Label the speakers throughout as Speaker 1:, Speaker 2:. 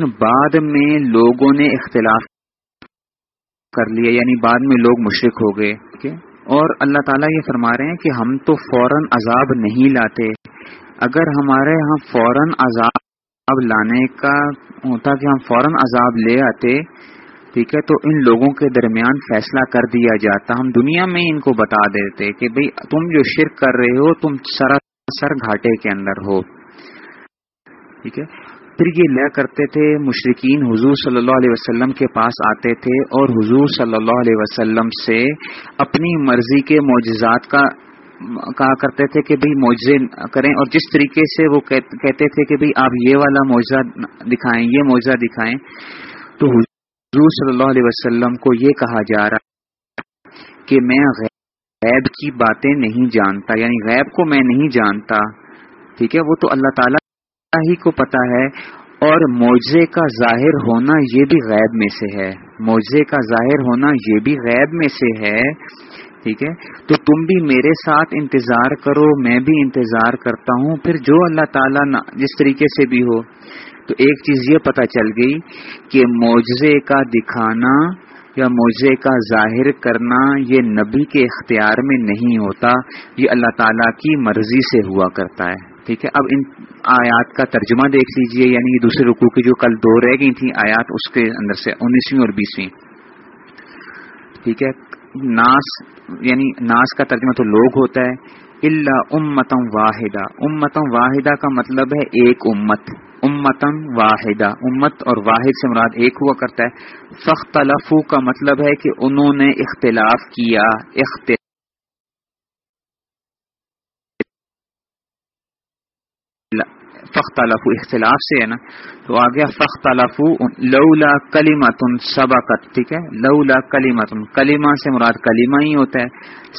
Speaker 1: لیکن بعد میں لوگوں نے اختلاف کر لیا یعنی بعد میں لوگ مشرق ہو گئے اور اللہ تعالیٰ یہ فرما رہے ہیں کہ ہم تو فوراً عذاب نہیں لاتے۔ اگر ہمارے یہاں فوراً عذاب لانے کا ہوتا کہ ہم فوراً عذاب لے آتے، ٹھیک ہے؟ تو ان لوگوں کے درمیان فیصلہ کر دیا جاتا۔ ہم دنیا میں ان کو بتا دیتے کہ بھئی تم جو شرک کر رہے ہو، تم سراسر گھاٹے کے اندر ہو۔ ٹھیک ہے؟ پھر یہ لیا کرتے تھے مشرقین حضور صلی اللہ علیہ وسلم کے پاس آتے تھے اور حضور صلی اللہ علیہ وسلم سے اپنی مرضی کے معجزات کا کہا کرتے تھے کہ بھئی معجزے کریں اور جس طریقے سے وہ کہتے تھے کہ بھئی آپ یہ والا معجزہ دکھائیں، یہ معجزہ دکھائیں، تو حضور صلی اللہ علیہ وسلم کو یہ کہا جا رہا کہ میں غیب کی باتیں نہیں جانتا یعنی غیب کو میں نہیں جانتا، ٹھیک ہے، وہ تو اللہ تعالیٰ ہی کو پتا ہے اور معجزے کا ظاہر ہونا یہ بھی غیب میں سے ہے۔ معجزے کا ظاہر ہونا یہ بھی غیب میں سے ہے۔ ٹھیک ہے؟ تو تم بھی میرے ساتھ انتظار کرو، میں بھی انتظار کرتا ہوں۔ پھر جو اللہ تعالیٰ جس طریقے سے بھی ہو۔ تو ایک چیز یہ پتہ چل گئی کہ معجزے کا دکھانا یا معجزے کا ظاہر کرنا یہ نبی کے اختیار میں نہیں ہوتا، یہ اللہ تعالیٰ کی مرضی سے ہوا کرتا ہے۔ ٹھیک ہے؟ اب ان آیات کا ترجمہ دیکھ لیجیے یعنی دوسرے رکو کی جو کل دو رہ گئی تھیں آیات، اس کے اندر سے انیسویں اور بیسویں۔ ٹھیک ہے؟ ناس یعنی ناس کا ترجمہ تو لوگ ہوتا ہے۔ اللہ امتم واحدہ۔ امتم واحدہ کا مطلب ہے ایک امت۔ امتم واحدہ۔ امت اور واحد سے مراد ایک ہوا کرتا ہے۔ فخت کا مطلب ہے کہ انہوں نے اختلاف کیا اختلاف فخت اختلاف سے ہے نا؟ تو آ گیا فخت لولا کلیمتن سبقت، ٹھیک ہے؟ لولا کلیمتن کلیما سے مراد کلیمہ ہی ہوتا ہے،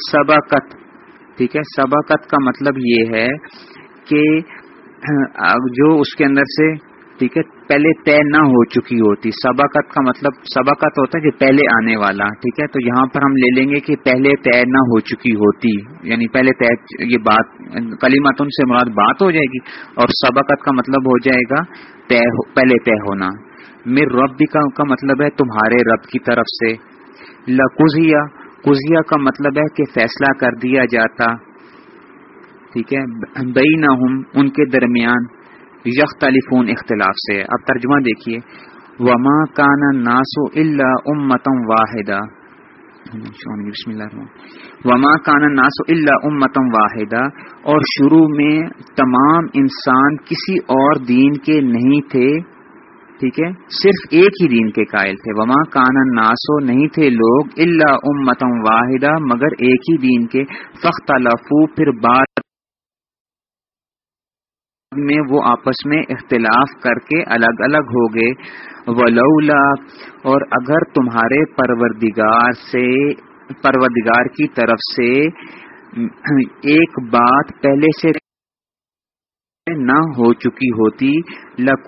Speaker 1: سبقت، ٹھیک ہے؟ سبقت کا مطلب یہ ہے کہ جو اس کے اندر سے ٹھیک ہے، پہلے طے نہ ہو چکی ہوتی۔ سبقت کا مطلب سبقت ہوتا ہے کہ پہلے آنے والا، ٹھیک ہے؟ تو یہاں پر ہم لے لیں گے کہ پہلے طے نہ ہو چکی ہوتی۔ یعنی پہلے طے، یہ بات کلیمت سے مراد بات ہو جائے گی اور سبقت کا مطلب ہو جائے گا طے پہلے طے ہونا۔ میر رب کا مطلب ہے تمہارے رب کی طرف سے۔ لکزیا کزیا کا مطلب ہے کہ فیصلہ کر دیا جاتا۔ ٹھیک ہے؟ بئی نہ ان کے درمیان۔ یختلفون اختلاف سے۔ اب ترجمہ دیکھیے۔ وما کانا ناسو اللہ امتم واحدہ بسم اللہ وما کانا ناسو اللہ امتم واحدہ اور شروع میں تمام انسان کسی اور دین کے نہیں تھے۔ ٹھیک ہے؟ صرف ایک ہی دین کے قائل تھے۔ وما کانا ناسو نہیں تھے لوگ اللہ امتم واحدہ مگر ایک ہی دین کے۔ فخت پھر بات میں وہ آپس میں اختلاف کر کے الگ الگ ہو گئے۔ ولولا، اور اگر تمہارے پروردگار سے، پروردگار کی طرف سے ایک بات پہلے سے نہ ہو چکی ہوتی لک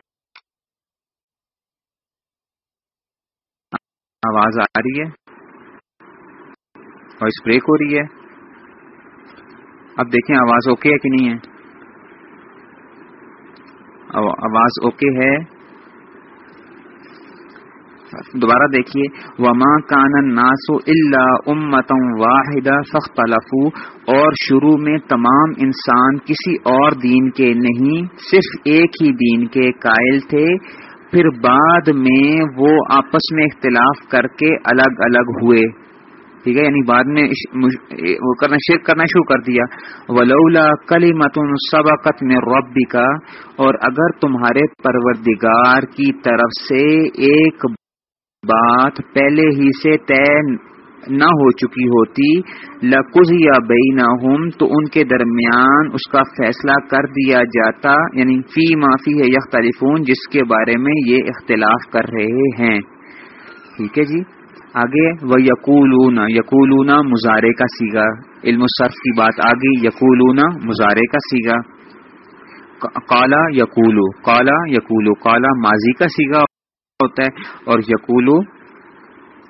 Speaker 1: آواز آ رہی ہے؟ وائس بریک ہو رہی ہے؟ اب دیکھیں آواز اوکے ہے کہ نہیں ہے؟ آواز اوکے ہے۔ دوبارہ دیکھیے۔ وما کان ناسو اللہ امتم واحدہ سخت اور شروع میں تمام انسان کسی اور دین کے نہیں، صرف ایک ہی دین کے قائل تھے۔ پھر بعد میں وہ آپس میں اختلاف کر کے الگ الگ ہوئے۔ ٹھیک ہے یعنی بعد میں وہ کرنا، شرک کرنا شروع کر دیا۔ ولولا کلی متن سبقت میں ربی کا اور اگر تمہارے پروردگار کی طرف سے ایک بات پہلے ہی سے طے نہ ہو چکی ہوتی لکز یا بئی تو ان کے درمیان اس کا فیصلہ کر دیا جاتا یعنی فی معافی ہے یختلفون، جس کے بارے میں یہ اختلاف کر رہے ہیں۔ ٹھیک ہے جی؟ آگے وہ یقولون یقولون مظاہرے کا سیگا۔ علم صرف کی بات آگے، یقولون مظاہرے کا سیگا۔ کالا یقولو کالا یقولو کالا ماضی کا سیگا ہوتا ہے اور یقولو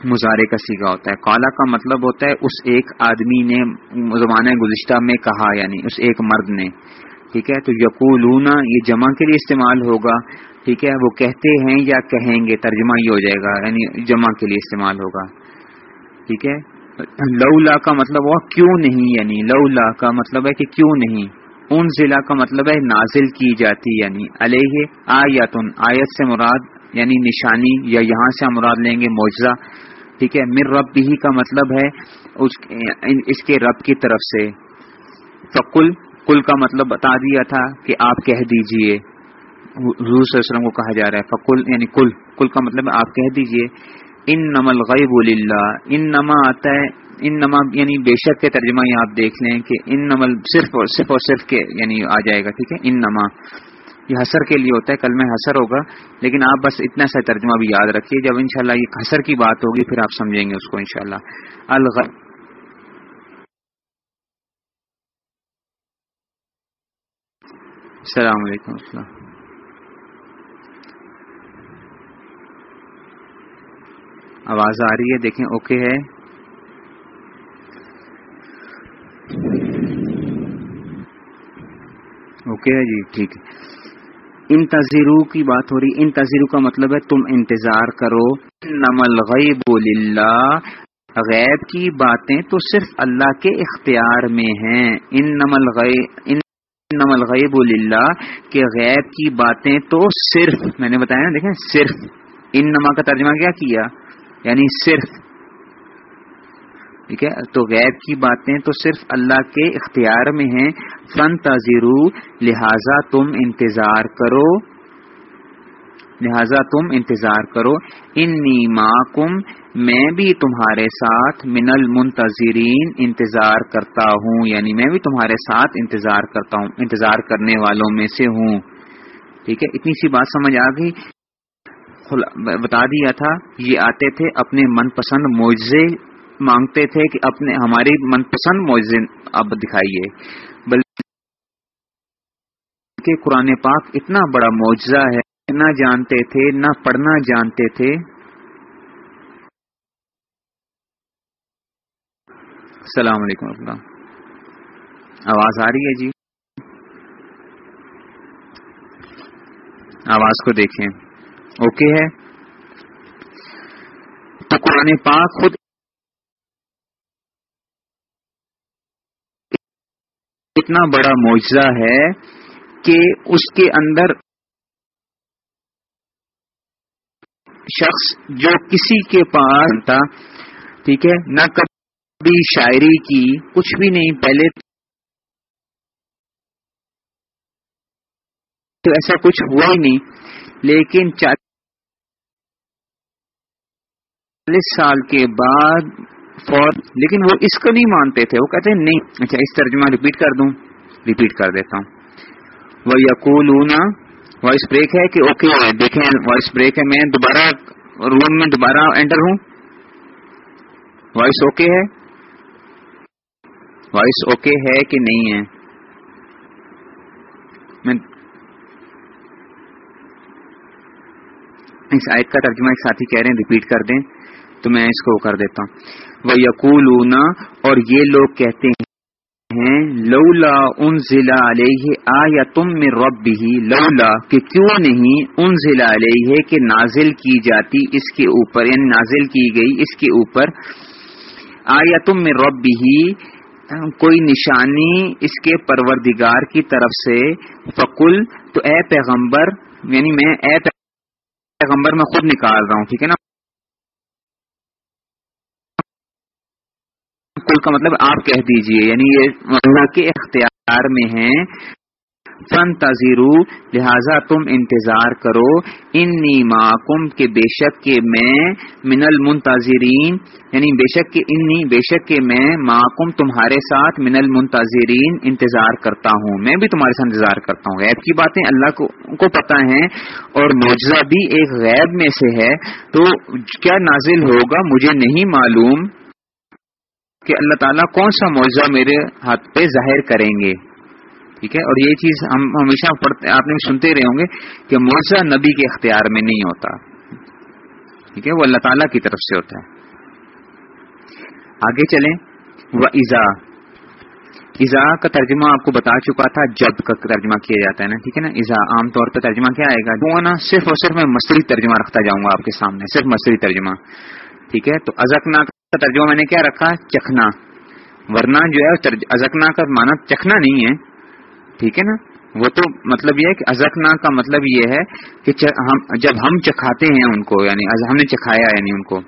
Speaker 1: مظاہرے کا سیگا ہوتا ہے۔ کالا کا مطلب ہوتا ہے، اس ایک آدمی نے زمانہ گزشتہ میں کہا یعنی اس ایک مرد نے۔ ٹھیک ہے؟ تو یقولونا یہ جمع کے لیے استعمال ہوگا، ٹھیک ہے؟ وہ کہتے ہیں یا کہیں گے، ترجمہ یہ ہو جائے گا یعنی جمع کے لیے استعمال ہوگا، ٹھیک ہے؟ لولا کا مطلب ہوا کیوں نہیں یعنی لولا کا مطلب ہے کہ کیوں نہیں ان ضلع کا مطلب ہے نازل کی جاتی یعنی علیہ آیتن، آیت سے مراد یعنی نشانی، یا یہاں سے ہم مراد لیں گے معجزہ، ٹھیک ہے؟ مر رب بھی کا مطلب ہے اس کے رب کی طرف سے فکل کل کا مطلب بتا دیا تھا کہ آپ کہہ دیجیے۔ حضور صلی اللہ علیہ وسلم کو کہا جا رہا ہے فکل یعنی کل کل کا مطلب آپ کہہ دیجیے۔ ان نمل غیب اللہ ان نما آتا ہے ان نما یعنی بے شک کے ترجمہ یہ آپ دیکھ لیں کہ ان نمل صرف اور صرف اور صرف کے یعنی آ جائے گا، ٹھیک ہے؟ ان نما یہ حسر کے لیے ہوتا ہے، کل میں حسر ہوگا، لیکن آپ بس اتنا سا ترجمہ بھی یاد رکھیے، جب انشاءاللہ یہ حسر کی بات ہوگی، پھر آپ سمجھیں گے اس کو انشاءاللہ۔ شاء السلام علیکم السلام آواز آ رہی ہے، دیکھیں، اوکے ہے۔ اوکے ہے جی ٹھیک ہے۔ ان کی بات ہو رہی ان تذیرو کا مطلب ہے تم انتظار کرو۔ نمل غیب اللہ غیب کی باتیں تو صرف اللہ کے اختیار میں ہیں۔ ان نمل غیب ان نمل غیب اللہ کے غیب کی باتیں تو صرف، میں نے بتایا نا، دیکھیں، صرف۔ ان نما کا ترجمہ کیا کیا؟ یعنی صرف۔ ٹھیک ہے؟ تو غیب کی باتیں تو صرف اللہ کے اختیار میں ہیں۔ فن تذیرو لہذا تم انتظار کرو۔ لہذا تم انتظار کرو ان کم میں بھی تمہارے ساتھ من المنتظرین انتظار کرتا ہوں یعنی میں بھی تمہارے ساتھ انتظار کرتا ہوں، انتظار کرنے والوں میں سے ہوں۔ ٹھیک ہے، اتنی سی بات سمجھ آ گئی۔ بتا دیا تھا، یہ آتے تھے اپنے من پسند معجزے، مانگتے تھے کہ اپنے ہماری من پسند معجزے اب دکھائیے۔ بلکہ قرآن پاک اتنا بڑا معجزہ ہے نہ جانتے تھے، نہ پڑھنا جانتے تھے۔ السلام علیکم اللہ۔ آواز آ رہی ہے جی؟ آواز کو دیکھیں۔ اوکے ہے؟ تو قرآن پاک خود اتنا بڑا معجزہ ہے کہ اس کے اندر شخص جو کسی کے پاس تھا، ٹھیک ہے، نہ کبھی شاعری کی، کچھ بھی نہیں، پہلے تو ایسا کچھ ہوا ہی نہیں۔ لیکن چالیس سال کے بعد فور لیکن وہ اس کو نہیں مانتے تھے۔ وہ کہتے ہیں، نہیں اچھا اس ترجمہ ریپیٹ کر دوں ریپیٹ کر دیتا ہوں۔ وہ یقول وائس بریک ہے کہ اوکے دیکھیں وائس بریک ہے، میں دوبارہ روم میں دوبارہ انٹر ہوں۔ وائس اوکے ہے۔ وائس اوکے ہے کہ نہیں ہے؟ میں اس آیت کا ترجمہ ایک ساتھی کہہ رہے ہیں ریپیٹ کر دیں تو میں اس کو کر دیتا ہوں۔ وہ یقول اور یہ لوگ کہتے ہیں، لولا ان ضلع علیہ آ یا تم میں رب بھی لولا کہ کیوں نہیں ان ضلع علیہ کہ نازل کی جاتی اس کے اوپر یعنی نازل کی گئی اس کے اوپر آ یا تم میں رب بھی کوئی نشانی اس کے پروردگار کی طرف سے۔ فکل تو اے پیغمبر یعنی میں اے پیغمبر میں خود نکال رہا ہوں، ٹھیک ہے نا؟ کل کا مطلب آپ کہہ دیجیے یعنی یہ اللہ کے اختیار میں ہیں۔ فن تذیرو لہذا تم انتظار کرو۔ ان معکم کے بے شک کے میں من المنتظرین یعنی بے شک کے انی بے شک کے میں معکم تمہارے ساتھ من المنتظرین انتظار کرتا ہوں۔ میں بھی تمہارے ساتھ انتظار کرتا ہوں۔ غیب کی باتیں اللہ کو کو پتا ہے اور معجزہ بھی ایک غیب میں سے ہے۔ تو کیا نازل ہوگا؟ مجھے نہیں معلوم۔ کہ اللہ تعالیٰ کون سا معاوضہ میرے ہاتھ پہ ظاہر کریں گے؟ ٹھیک ہے؟ اور یہ چیز ہم ہمیشہ پڑھتے آپ نے سنتے رہے ہوں گے کہ معاوضہ نبی کے اختیار میں نہیں ہوتا۔ ٹھیک ہے؟ وہ اللہ تعالیٰ کی طرف سے ہوتا ہے۔ آگے چلیں۔ و ایزا۔ ایزا کا ترجمہ آپ کو بتا چکا تھا جب کا ترجمہ کیا جاتا ہے نا؟ ٹھیک ہے نا؟ ایزا عام طور پہ ترجمہ کیا آئے گا؟ نا؟ صرف اور صرف میں مستری ترجمہ رکھتا جاؤں گا آپ کے سامنے، صرف مستری ترجمہ۔ ٹھیک ہے؟ تو ازکنا کا ترجمہ میں نے کیا رکھا چکھنا۔ ورنہ جو ہے ازکنا کا مانا چکھنا نہیں ہے۔ ٹھیک ہے نا؟ وہ تو مطلب یہ ہے کہ ازکنا کا مطلب یہ ہے کہ ہم، جب ہم چکھاتے ہیں ان کو یعنی ہم نے چکھایا یعنی ان کو۔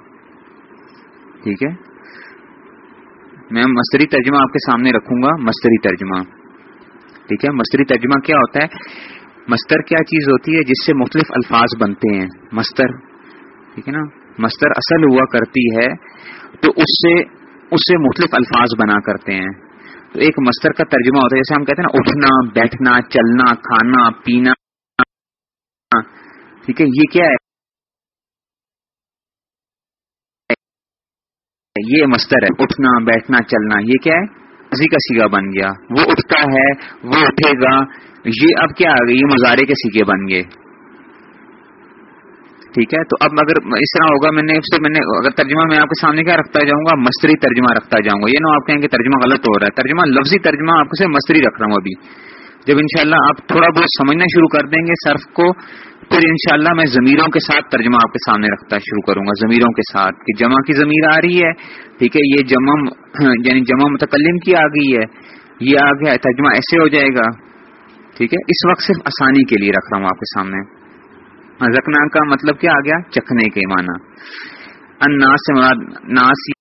Speaker 1: ٹھیک ہے؟ میں مستری ترجمہ آپ کے سامنے رکھوں گا۔ مستری ترجمہ۔ ٹھیک ہے؟ مستری ترجمہ کیا ہوتا ہے؟ مستر کیا چیز ہوتی ہے جس سے مختلف الفاظ بنتے ہیں؟ مستر ٹھیک ہے نا؟ مستر اصل ہوا کرتی ہے، تو اس سے اس سے مختلف الفاظ بنا کرتے ہیں۔ تو ایک مستر کا ترجمہ ہوتا ہے، جیسے ہم کہتے ہیں نا، اٹھنا، بیٹھنا، چلنا، کھانا، پینا۔ ٹھیک ہے، یہ کیا ہے؟ یہ مستر ہے، اٹھنا، بیٹھنا، چلنا، یہ کیا ہے؟ اسی کا سیگا بن گیا۔ وہ اٹھتا ہے، وہ اٹھے گا۔ یہ اب کیا آ گئی؟ یہ مزارے کے سیگے بن گئے۔ ٹھیک ہے؟ تو اب اگر اس طرح ہوگا، میں نے میں نے اگر ترجمہ میں آپ کے سامنے کیا رکھتا جاؤں گا مستری ترجمہ رکھتا جاؤں گا۔ یہ نا آپ کہیں کہ ترجمہ غلط ہو رہا ہے۔ ترجمہ، لفظی ترجمہ آپ کو سے مستری رکھ رہا ہوں ابھی۔ جب انشاءاللہ آپ تھوڑا بہت سمجھنا شروع کر دیں گے صرف کو، پھر انشاءاللہ میں ضمیروں کے ساتھ ترجمہ آپ کے سامنے رکھتا شروع کروں گا۔ ضمیروں کے ساتھ کہ جمع کی ضمیر آ رہی ہے، ٹھیک ہے؟ یہ جمع یعنی جمع متکلم کی آ گئی ہے۔ یہ آ گیا ترجمہ ایسے ہو جائے گا۔ ٹھیک ہے؟ اس وقت صرف آسانی کے لیے رکھ رہا ہوں آپ کے سامنے۔ رکھنا کا مطلب کیا آ گیا؟ چکھنے کے معنی۔ اناس سے مراد ناس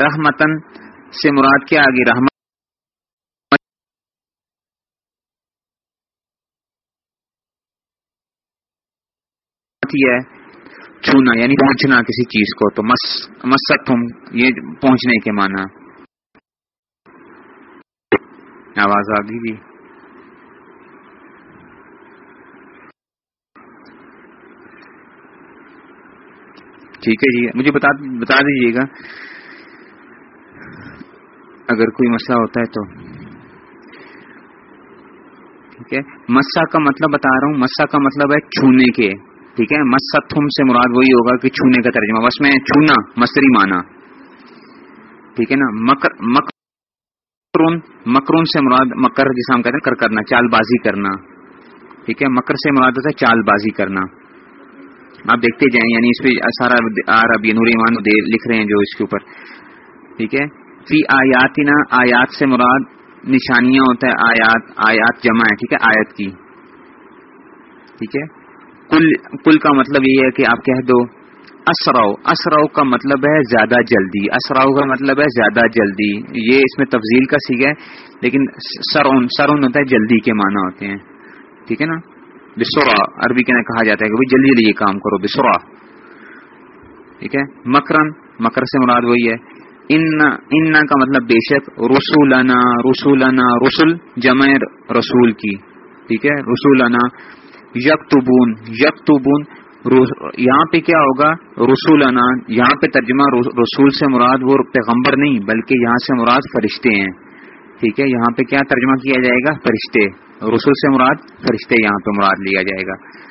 Speaker 1: رحمتن سے مراد کیا آگے رحمت ہے چھونا یعنی پہنچنا کسی چیز کو۔ تو مس مست یہ پہنچنے کے معنی۔ آواز آ گئی جی ٹھیک ہے جی مجھے بتا بتا دیجیے گا۔ اگر کوئی مسئلہ ہوتا ہے تو۔ ٹھیک ہے، مسا کا مطلب بتا رہا ہوں۔ مسا کا مطلب ہے چھونے کے۔ ٹھیک ہے، مسا تھم سے مراد وہی ہوگا کہ چھونے کا ترجمہ۔ بس میں چھونا مستری مانا ٹھیک ہے نا، مکر مکر مکرون مکرون سے مراد مکر جسے ہم کہتے ہیں، کر کرنا چال بازی کرنا۔ ٹھیک ہے؟ مکر سے مراد ہوتا ہے چال بازی کرنا۔ آپ دیکھتے جائیں یعنی اس پہ سارا اب نور ایمان لکھ رہے ہیں جو اس کے اوپر۔ ٹھیک ہے؟ فی آیاتنا، آیات سے مراد نشانیاں ہوتا ہے، آیات آیات جمع ہے ٹھیک ہے؟ آیت کی۔ ٹھیک ہے؟ کل کل کا مطلب یہ ہے کہ آپ کہہ دو اسراؤ اسراؤ کا مطلب ہے زیادہ جلدی، اسراؤ کا مطلب ہے زیادہ جلدی، یہ اس میں تفضیل کا سیکھ ہے، لیکن سرون سرون ہوتا ہے جلدی کے معنی ہوتے ہیں، ٹھیک ہے نا؟ بسورا عربی کے نا کہا جاتا ہے کہ جلدی جلدی یہ کام کرو بسورا ٹھیک ہے؟ مکرن، مکر سے مراد وہی ہے، ان کا مطلب بے شک رسولنا رسولنا رسول جمع رسول کی، ٹھیک ہے؟ رسولنا، یکتبون یکتبون یہاں پہ کیا ہوگا؟ رسول یہاں پہ ترجمہ رسول سے مراد وہ پیغمبر نہیں، بلکہ یہاں سے مراد فرشتے ہیں۔ ٹھیک ہے؟ یہاں پہ کیا ترجمہ کیا جائے گا؟ فرشتے۔ رسول سے مراد فرشتے یہاں پہ مراد لیا جائے گا۔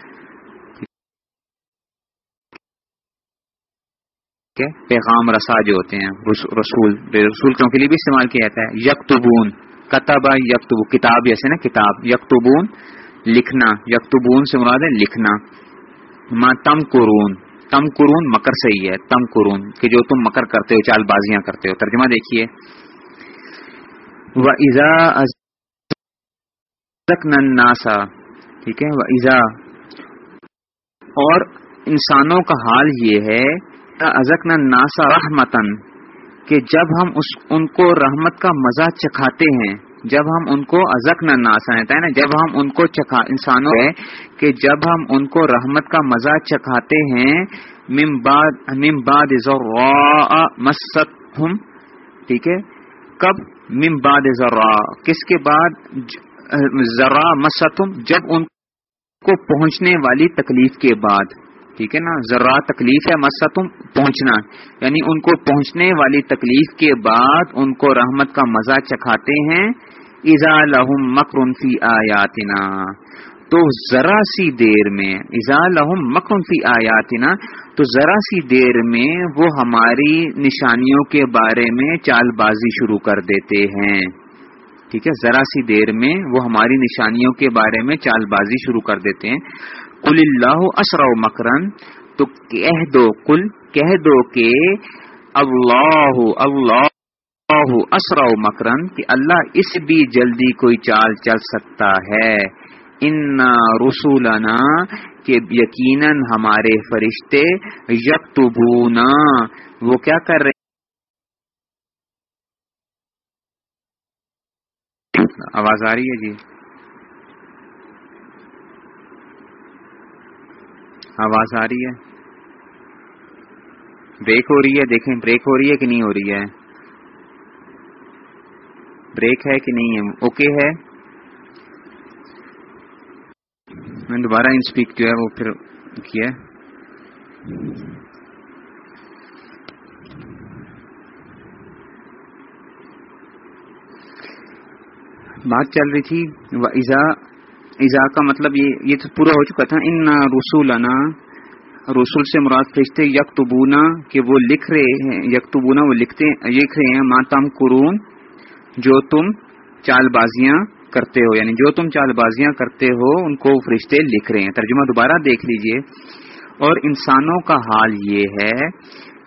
Speaker 1: پیغام رسا جو ہوتے ہیں رسول رسول کیوں کے لیے بھی استعمال کیا جاتا ہے۔ یکتبون، کتب یکتب، کتاب ایسے نا، کتاب۔ یکتبون، لکھنا۔ یکتبون سے مراد ہے لکھنا۔ تم قرون تم قرون مکر سے ہی ہے، تم قرون، کہ جو تم مکر کرتے ہو چال بازیاں کرتے ہو۔ ترجمہ دیکھیے۔ و ایزا ناسا ٹھیک ہے؟ و ایزا اور انسانوں کا حال یہ ہے ازک ناسا رحمتن کہ جب ہم اس، ان کو رحمت کا مزہ چکھاتے ہیں جب ہم ان کو ازک نہ ناسا ہے نا جب ہم ان کو چکھا، انسانوں ہے کہ جب ہم ان کو رحمت کا مزہ چکھاتے ہیں مم باد مست ٹھیک ہے؟ کب؟ مم باد ذرا کس کے بعد؟ ذرا مستم جب ان کو پہنچنے والی تکلیف کے بعد، ٹھیک ہے نا؟ ذرا تکلیف ہے مستم پہنچنا یعنی ان کو پہنچنے والی تکلیف کے بعد ان کو رحمت کا مزہ چکھاتے ہیں ایزا لہم مکر فی آیاتنا۔ تو ذرا سی دیر میں ازا لہم مکم فی آیاتنا، تو ذرا سی دیر میں وہ ہماری نشانیوں کے بارے میں چال بازی شروع کر دیتے ہیں۔ ٹھیک ہے؟ ذرا سی دیر میں وہ ہماری نشانیوں کے بارے میں چال بازی شروع کر دیتے ہیں۔ کل اللہ اسرا مکرن تو کہہ دو کل کہہ دو کہ اللہ اللہ اسرا مکرن کہ اللہ اس بھی جلدی کوئی چال چل سکتا ہے۔ ان رسولنا کہ یقیناً ہمارے فرشتے یکتبونا۔ وہ کیا کر رہے آواز آ رہی ہے جی؟ آواز آ رہی ہے۔ بریک ہو رہی ہے، دیکھیں بریک ہو رہی ہے کہ نہیں ہو رہی ہے؟ بریک ہے کہ نہیں ہے؟ اوکے ہے. میں دوبارہ انسپیک جو ہے وہ پھر کیا بات چل رہی تھی ایزا ایزا کا مطلب یہ یہ تو پورا ہو چکا تھا۔ ان رسول رسول سے مراد فرشتے یکتبونا، کہ وہ لکھ رہے ہیں، یکتبونا وہ لکھتے لکھ رہے ہیں ماتام قرون جو تم چال بازیاں کرتے ہو یعنی جو تم چال بازیاں کرتے ہو، ان کو فرشتے لکھ رہے ہیں۔ ترجمہ دوبارہ دیکھ لیجیے۔ اور انسانوں کا حال یہ ہے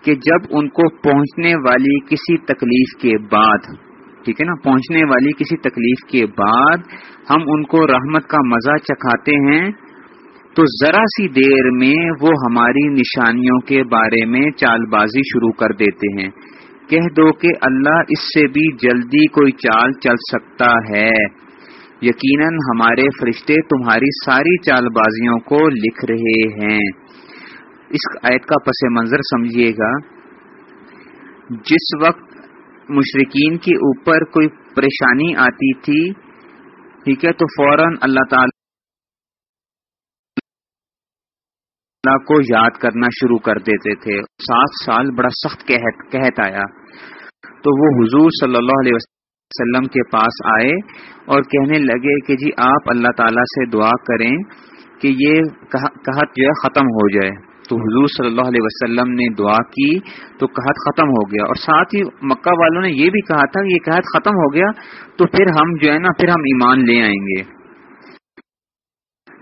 Speaker 1: کہ جب ان کو پہنچنے والی کسی تکلیف کے بعد، ٹھیک ہے نا، پہنچنے والی کسی تکلیف کے بعد ہم ان کو رحمت کا مزہ چکھاتے ہیں، تو ذرا سی دیر میں وہ ہماری نشانیوں کے بارے میں چال بازی شروع کر دیتے ہیں۔ کہہ دو کہ اللہ اس سے بھی جلدی کوئی چال چل سکتا ہے۔ یقیناً ہمارے فرشتے تمہاری ساری چال بازیوں کو لکھ رہے ہیں۔ اس آیت کا پس منظر سمجھیے گا۔ جس وقت مشرقین کے اوپر کوئی پریشانی آتی تھی، ٹھیک ہے، تو فوراً اللہ تعالی اللہ کو یاد کرنا شروع کر دیتے تھے۔ سات سال بڑا سخت کہت آیا۔ تو وہ حضور صلی اللہ علیہ وسلم کے پاس آئے اور کہنے لگے کہ جی آپ اللہ تعالیٰ سے دعا کریں کہ یہ قحط جو ہے ختم ہو جائے۔ تو حضور صلی اللہ علیہ وسلم نے دعا کی تو قحط ختم ہو گیا۔ اور ساتھ ہی مکہ والوں نے یہ بھی کہا تھا کہ یہ قحط ختم ہو گیا تو پھر ہم جو ہے نا، پھر ہم ایمان لے آئیں گے۔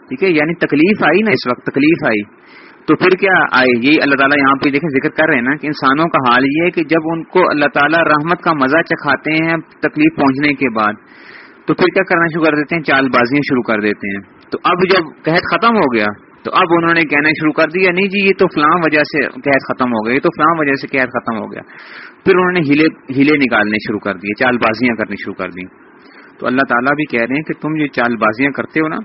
Speaker 1: ٹھیک ہے یعنی تکلیف آئی نا اس وقت، تکلیف آئی۔ تو پھر کیا آئے؟ یہی اللہ تعالیٰ یہاں پہ دیکھیں ذکر کر رہے ہیں نا کہ انسانوں کا حال یہ ہے کہ جب ان کو اللہ تعالیٰ رحمت کا مزہ چکھاتے ہیں تکلیف پہنچنے کے بعد، تو پھر کیا کرنا شروع کر دیتے ہیں؟ چال بازیاں شروع کر دیتے ہیں۔ تو اب جب قحط ختم ہو گیا، تو اب انہوں نے کہنا شروع کر دیا، نہیں جی یہ تو فلاں وجہ سے قحط ختم ہو گیا، یہ تو فلاں وجہ سے قحط ختم ہو گیا۔ پھر انہوں نے ہیلے ہیلے نکالنے شروع کر دیے، چال بازیاں کرنی شروع کر دی تو اللہ تعالیٰ بھی کہہ رہے ہیں کہ تم جو چال بازیاں کرتے ہو نا،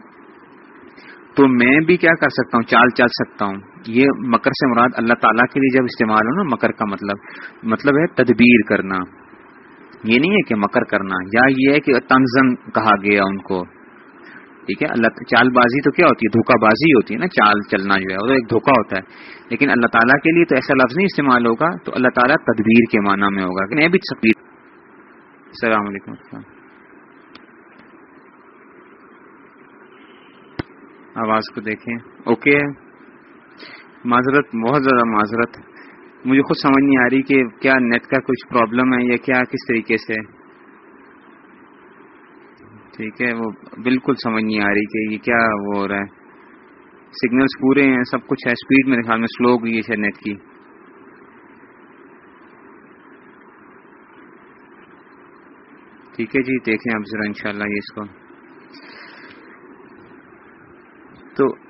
Speaker 1: تو میں بھی کیا کر سکتا ہوں؟ چال چل سکتا ہوں۔ یہ مکر سے مراد اللہ تعالیٰ کے لیے جب استعمال ہو نا مکر کا مطلب مطلب ہے تدبیر کرنا۔ یہ نہیں ہے کہ مکر کرنا، یا یہ ہے کہ تنزن کہا گیا ان کو۔ ٹھیک ہے؟ اللہ چال بازی تو کیا ہوتی ہے؟ دھوکہ بازی ہوتی ہے نا، چال چلنا جو ہے، وہ ایک دھوکہ ہوتا ہے۔ لیکن اللہ تعالیٰ کے لیے تو ایسا لفظ نہیں استعمال ہوگا، تو اللہ تعالیٰ تدبیر کے معنی میں ہوگا۔ کہ بھی السلام علیکم۔ آواز کو دیکھیں۔ اوکے معذرت، بہت زیادہ معذرت مجھے خود سمجھ نہیں آ رہی کہ کیا نیٹ کا کچھ پرابلم ہے یا کیا، کس طریقے سے۔ ٹھیک ہے، وہ بالکل سمجھ نہیں آ رہی کہ یہ کیا وہ ہو رہا ہے۔ سگنلز پورے ہیں، سب کچھ ہے۔ اسپیڈ میرے خیال میں سلو ہوئی ہے نیٹ کی۔ ٹھیک ہے جی دیکھیں آپ ذرا انشاءاللہ یہ اس کو۔ تو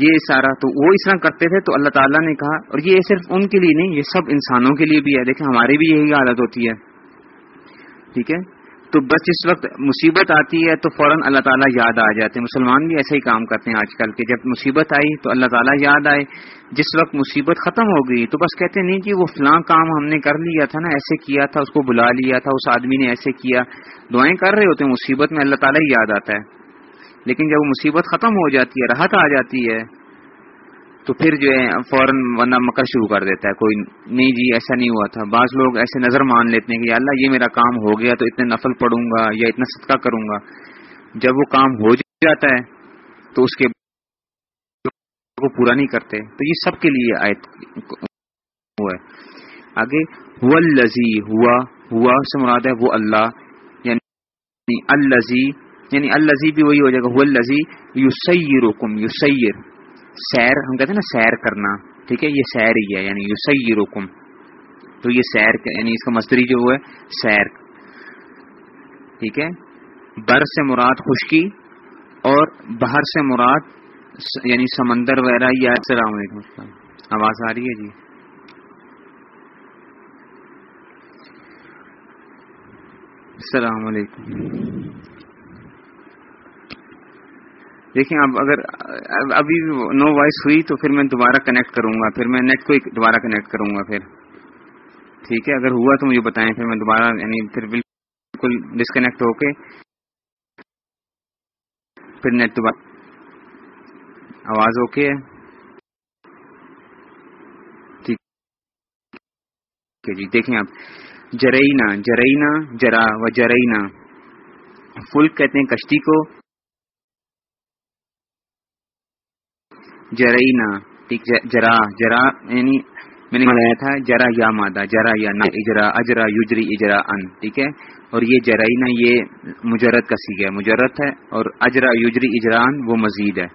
Speaker 1: یہ سارا تو وہ اس طرح کرتے تھے تو اللہ تعالیٰ نے کہا، اور یہ صرف ان کے لیے نہیں، یہ سب انسانوں کے لیے بھی ہے۔ دیکھیں، ہماری بھی یہی حالت ہوتی ہے۔ ٹھیک ہے؟ تو بس جس وقت مصیبت آتی ہے تو فوراً اللہ تعالیٰ یاد آ جاتے ہیں۔ مسلمان بھی ایسے ہی کام کرتے ہیں آج کل کہ جب مصیبت آئی تو اللہ تعالیٰ یاد آئے۔ جس وقت مصیبت ختم ہو گئی تو بس کہتے نہیں کہ وہ فلاں کام ہم نے کر لیا تھا نا، ایسے کیا تھا، اس کو بلا لیا تھا، اس آدمی نے ایسے کیا۔ دعائیں کر رہے ہوتے ہیں، مصیبت میں اللہ تعالیٰ ہی یاد آتا ہے۔ لیکن جب مصیبت ختم ہو جاتی ہے، راحت آ جاتی ہے، تو پھر جو ہے، فوراً ورنہ مکر شروع کر دیتا ہے، کوئی نہیں جی ایسا نہیں ہوا تھا۔ بعض لوگ ایسے نظر مان لیتے ہیں کہ اللہ، یہ میرا کام ہو گیا تو اتنے نفل پڑوں گا یا اتنا صدقہ کروں گا۔ جب وہ کام ہو جاتا ہے، تو اس کے کو پورا نہیں کرتے۔ تو یہ سب کے لیے آیت ہوا ہے۔ آگے ہوا لذی ہوا ہوا سے مراد ہے وہ اللہ یعنی الزی یعنی الزی بھی وہی ہو جائے گا ہوا لذی حکم یو سیر سیر ہم کہتے ہیں نا سیر کرنا، ٹھیک ہے؟ یہ سیر ہی ہے یعنی یوسیر حکم تو یہ سیر یعنی اس کا مستری جو ہے، سیر۔ ٹھیک ہے؟ بر سے مراد خشکی اور باہر سے مراد یعنی سمندر وغیرہ یا السلام علیکم۔ آواز آ رہی ہے جی؟ السلام علیکم۔ دیکھیں، اب اگر ابھی نو وائس ہوئی تو پھر میں دوبارہ کنیکٹ کروں گا، پھر میں نیٹ کو دوبارہ کنیکٹ کروں گا پھر۔ ٹھیک ہے، اگر ہوا تو مجھے بتائیں، پھر میں دوبارہ یعنی پھر بالکل ڈسکنیکٹ ہو کے پھر نیٹ دوبارہ۔ آواز اوکے ہے؟ ٹھیک۔ جی دیکھیں آپ۔ جرینا جرینا جرا و جرینا فل کہتے ہیں کشتی کو۔ جرینا ٹھیک جرا جرا یعنی میں نے بتایا تھا جرا یا مادہ جرا یا نا اجرا اجرا یوجری اجرا ان ٹھیک ہے؟ اور یہ جرینا یہ مجرد کا سیکھ ہے مجرد ہے اور اجرا یوجری اجران وہ مزید ہے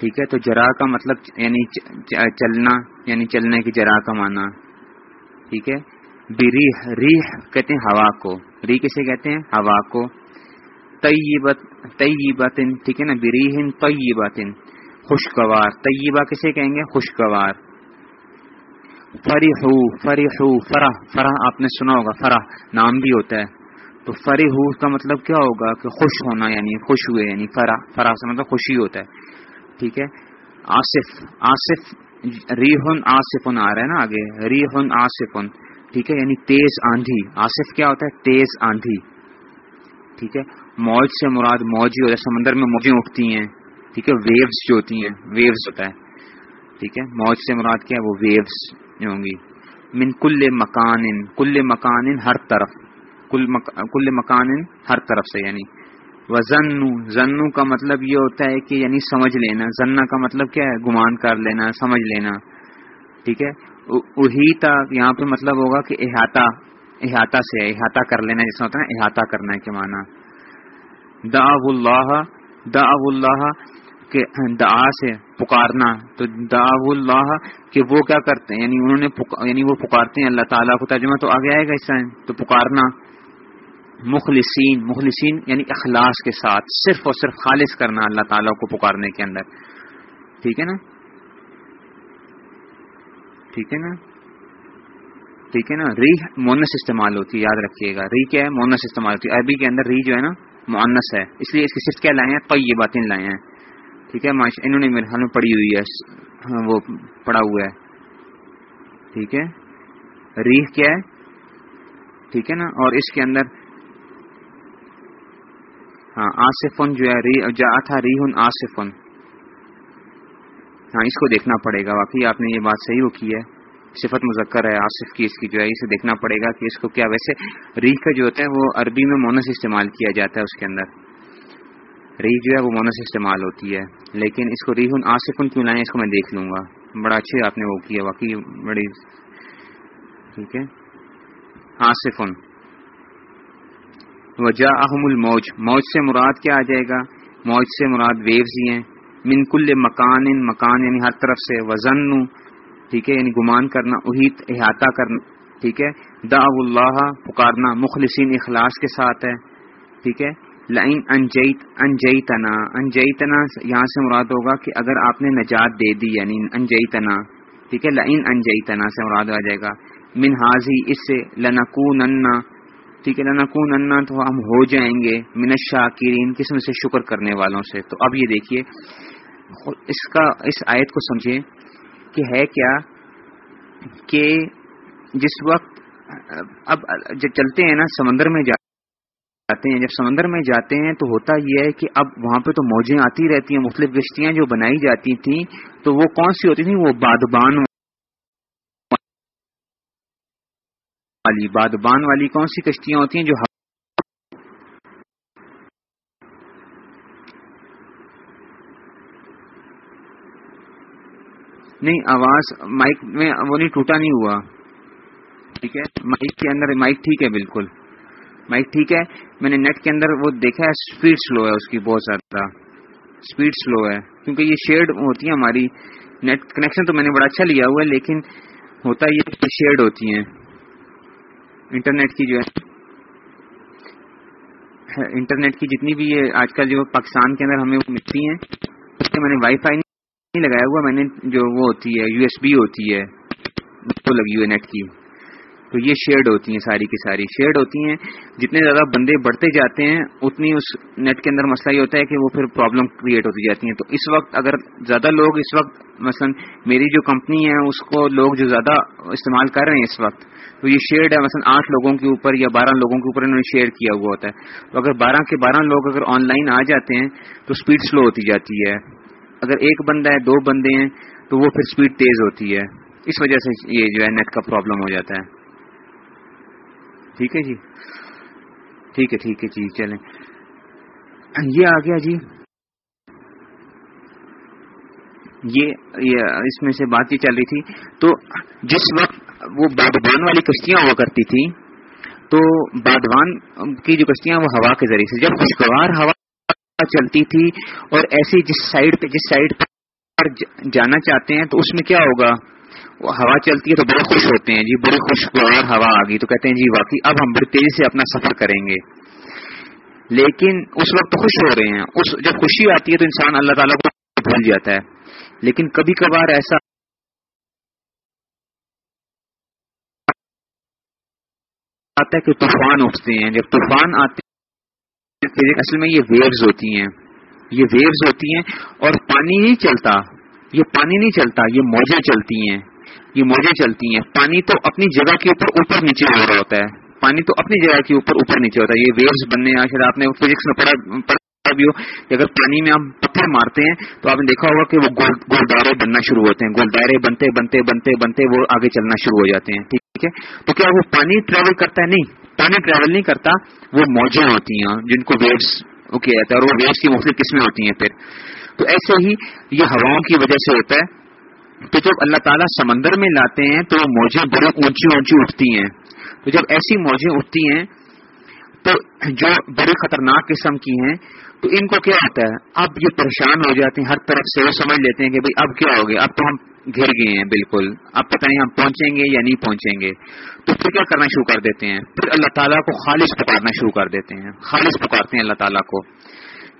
Speaker 1: ٹھیک ہے؟ تو جرا کا مطلب یعنی چلنا یعنی چلنے کی جرا کا معنی ٹھیک ہے؟ بریح ریح کہتے ہیں ہوا کو ری کسے کہتے ہیں؟ ہوا کو طیبت طیبت ٹھیک ہے نا؟ بریح طیبت خوشگوار، طیبہ کسے کہیں گے؟ خوشگوار۔ فریحو فریحو، فرح فرح آپ نے سنا ہوگا، فرح نام بھی ہوتا ہے۔ تو فریحو کا مطلب کیا ہوگا؟ کہ خوش ہونا یعنی خوش ہوئے یعنی فرح فرح سے مطلب خوشی ہوتا ہے۔ ٹھیک ہے؟ آصف آصف، ریحن آصفن آ رہا ہے نا آگے۔ ریحن آصفن، ٹھیک ہے؟ یعنی تیز آندھی۔ آصف کیا ہوتا ہے؟ تیز آندھی۔ ٹھیک ہے؟ موج سے مراد موج ہی ہوتا ہے سمندر میں موجیں اٹھتی ہیں۔ ٹھیک ہے ویوز جو ہوتی ہیں ویوز ہوتا ہے، ٹھیک ہے، موج سے مراد کیا ہے؟ وہ ویوز ہوں گی۔ من کل مکان کل مکان ہر طرف، کل مکان ہر طرف سے یعنی وزنو زنو کا مطلب یہ ہوتا ہے کہ یعنی سمجھ لینا زنا کا مطلب کیا ہے؟ گمان کر لینا، سمجھ لینا، ٹھیک ہے۔ اہیتا یہاں پہ مطلب ہوگا کہ احاطہ احاطہ سے، احاطہ کر لینا، جس ہوتا ہے احاطہ کرنا ہے کہ مانا دا اللہ دا اللہ کہ دعا سے پکارنا، تو دا اللہ کہ وہ کیا کرتے ہیں؟ یعنی انہوں نے یعنی وہ پکارتے ہیں، اللہ تعالیٰ کو ترجمہ تو آگے آئے گا اس ٹائم، تو پکارنا مخلصین مخلصین یعنی اخلاص کے ساتھ، صرف اور صرف خالص کرنا اللہ تعالیٰ کو پکارنے کے اندر۔ ٹھیک ہے نا؟ ٹھیک ہے نا؟ ٹھیک ہے نا؟ ری مونس استعمال ہوتی ہے، یاد رکھیے گا۔ ری کیا ہے؟ مونس استعمال ہوتی ہے۔ عربی کے اندر ری جو ہے نا مونس ہے۔ اس لیے اس کی صرف کیا لائے ہیں؟ تو یہ باتیں لائے ہیں۔ ٹھیک ہے انہوں نے میرے حال میں پڑھی ہوئی ہے ہاں، وہ پڑا ہوا ہے۔ ٹھیک ہے، ریح کیا ہے؟ ٹھیک ہے نا؟ اور اس کے اندر ہاں آصفن جو ہے جا تھا ریحن آصفن۔ ہاں اس کو دیکھنا پڑے گا۔ واقعی آپ نے یہ بات صحیح وہ کی ہے۔ صفت مذکر ہے آصف کی، اس کی جو ہے، اسے دیکھنا پڑے گا کہ اس کو کیا، ویسے ریح کا جو ہوتا ہے، وہ عربی میں مونس استعمال کیا جاتا ہے اس کے اندر۔ ریح جو ہے وہ مونس استعمال ہوتی ہے، لیکن اس کو ریحن آصفن کیوں لائیں، اس کو میں دیکھ لوں گا۔ بڑا اچھے آپ نے وہ کیا، واقعی بڑی ٹھیک ہے۔ آصفن وجا احم الموج۔ موج سے مراد کیا آ جائے گا؟ موج سے مراد ویوز ہی ہیں۔ من کل مکان مکان یعنی ہر طرف سے۔ وزن ٹھیک ہے یعنی گمان کرنا اہیت احاطہ کرنا، ٹھیک ہے۔ دا اللہ پکارنا، مخلصین اخلاص کے ساتھ ہے، ٹھیک ہے۔ لائن انجیت انجئی تنا انجئی تنا یہاں سے مراد ہوگا کہ اگر آپ نے نجات دے دی یعنی انجئی تنا ٹھیک ہے؟ لائن انجئی تنا سے مراد آ جائے گا۔ من حاضی اس سے لنکو ٹھیک ہے؟ نقون انا تو ہم ہو جائیں گے من شاکرین قسم سے؟ شکر کرنے والوں سے۔ تو اب یہ دیکھیے، اس کا اس آیت کو سمجھے کہ ہے کیا؟ کہ جس وقت اب جب چلتے ہیں نا، سمندر میں جا جاتے ہیں، جب سمندر میں جاتے ہیں تو ہوتا یہ ہے کہ اب وہاں پہ تو موجیں آتی رہتی ہیں، مختلف کشتیاں جو بنائی جاتی تھیں، تو وہ کون سی ہوتی تھیں؟ وہ بادبان والی بادبان والی کون سی کشتیاں ہوتی ہیں جو نہیں، آواز مائک میں وہ نہیں، ٹوٹا نہیں ہوا۔ ٹھیک ہے، مائک کے اندر مائک ٹھیک ہے، بالکل۔ مائک ٹھیک ہے، میں نے نیٹ کے اندر وہ دیکھا ہے اسپیڈ سلو ہے اس کی، بہت زیادہ۔ اسپیڈ سلو ہے۔ کیونکہ یہ شیڈ ہوتی ہے ہماری نیٹ کنیکشن تو میں نے بڑا اچھا لیا ہوا ہے، لیکن ہوتا یہ شیڈ ہوتی ہیں۔ انٹرنیٹ کی جو ہے انٹرنیٹ کی جتنی بھی یہ آج کل جو پاکستان کے اندر ہمیں وہ ملتی ہیں، اس میں نے وائی فائی نہیں لگایا ہوا، میں نے جو وہ ہوتی ہے یو ایس بی ہوتی ہے، وہ لگی ہوئی نیٹ کی۔ تو یہ شیڈ ہوتی ہیں ساری کی ساری. شیڈ ہوتی ہیں. جتنے زیادہ بندے بڑھتے جاتے ہیں، اتنی اس نیٹ کے اندر مسئلہ یہ ہوتا ہے کہ وہ پھر پرابلم کریٹ ہوتی جاتی ہیں. تو اس وقت اگر زیادہ لوگ اس وقت، مثلا میری جو کمپنی ہے، اس کو لوگ جو زیادہ استعمال کر رہے ہیں اس وقت، تو یہ شیڈ ہے. مثلا آٹھ لوگوں کے اوپر یا بارہ لوگوں کے اوپر انہوں نے شیئر کیا ہوا ہوتا ہے. تو اگر بارہ کے بارہ لوگ اگر آن لائن آ جاتے ہیں، تو اسپیڈ سلو ہوتی جاتی ہے. اگر ایک بندہ ہے، دو بندے ہیں، تو وہ پھر اسپیڈ تیز ہوتی ہے. اس وجہ سے یہ جو ہے نیٹ کا پرابلم ہو جاتا ہے. ٹھیک ہے جی؟ ٹھیک ہے ٹھیک ہے جی چلیں۔ یہ آ گیا جی۔ یہ اس میں سے بات یہ چل رہی تھی۔ تو جس وقت وہ بادوان والی کشتیاں ہوا کرتی تھی، تو بادوان کی جو کشتیاں وہ ہوا کے ذریعے سے، جب خوشگوار ہوا چلتی تھی اور ایسی جس سائڈ پہ، جس سائڈ پر جانا چاہتے ہیں، تو اس میں کیا ہوگا؟ وہ ہوا چلتی ہے تو بڑے خوش ہوتے ہیں۔ جی بڑی خوشگوار ہوا آ گئی۔ تو کہتے ہیں جی واقعی اب ہم بڑی تیزی سے اپنا سفر کریں گے۔ لیکن اس وقت خوش ہو رہے ہیں۔ اس، جب خوشی آتی ہے تو انسان اللہ تعالیٰ کو بھول جاتا ہے۔ لیکن کبھی کبھار ایسا آتا ہے کہ طوفان اٹھتے ہیں۔ جب طوفان آتے ہیں اصل میں یہ ویوز ہوتی ہیں۔ یہ ویوز ہوتی ہیں اور پانی نہیں چلتا۔ یہ پانی نہیں چلتا، یہ موجیں چلتی ہیں۔ یہ موجیں چلتی ہیں۔ پانی تو اپنی جگہ کے اوپر اوپر نیچے ہو رہا ہوتا ہے۔ پانی تو اپنی جگہ کے اوپر اوپر نیچے ہوتا ہے۔ یہ ویوز بننے شاید آپ نے فزکس میں پڑھا بھی ہو کہ اگر پانی میں آپ پتھر مارتے ہیں تو آپ نے دیکھا ہوگا کہ وہ گول دائرے بننا شروع ہوتے ہیں۔ گول دائرے بنتے بنتے بنتے بنتے وہ آگے چلنا شروع ہو جاتے ہیں۔ ٹھیک ہے؟ تو کیا وہ پانی ٹریول کرتا ہے؟ نہیں۔ پانی ٹریول نہیں کرتا۔ وہ موجیں ہوتی ہیں جن کو ویوز کیا جاتا ہے اور وہ ویوز کی مختلف قسمیں ہوتی ہیں پھر۔ تو ایسے ہی یہ ہواؤں کی وجہ سے ہوتا ہے۔ تو جب اللہ تعالیٰ سمندر میں لاتے ہیں تو موجیں بڑی اونچی اونچی اٹھتی ہیں۔ تو جب ایسی موجیں اٹھتی ہیں تو جو بڑی خطرناک قسم کی ہیں، تو ان کو کیا ہوتا ہے؟ اب یہ پریشان ہو جاتے ہیں، ہر طرف سے وہ سمجھ لیتے ہیں کہ بھائی اب کیا ہو گیا؟ اب تو ہم گھر گئے ہیں، بالکل۔ اب پتہ نہیں ہم پہنچیں گے یا نہیں پہنچیں گے۔ تو پھر کیا کرنا شروع کر دیتے ہیں؟ پھر اللہ تعالیٰ کو خالص پکارنا شروع کر دیتے ہیں۔ خالص پکارتے ہیں اللہ تعالیٰ کو۔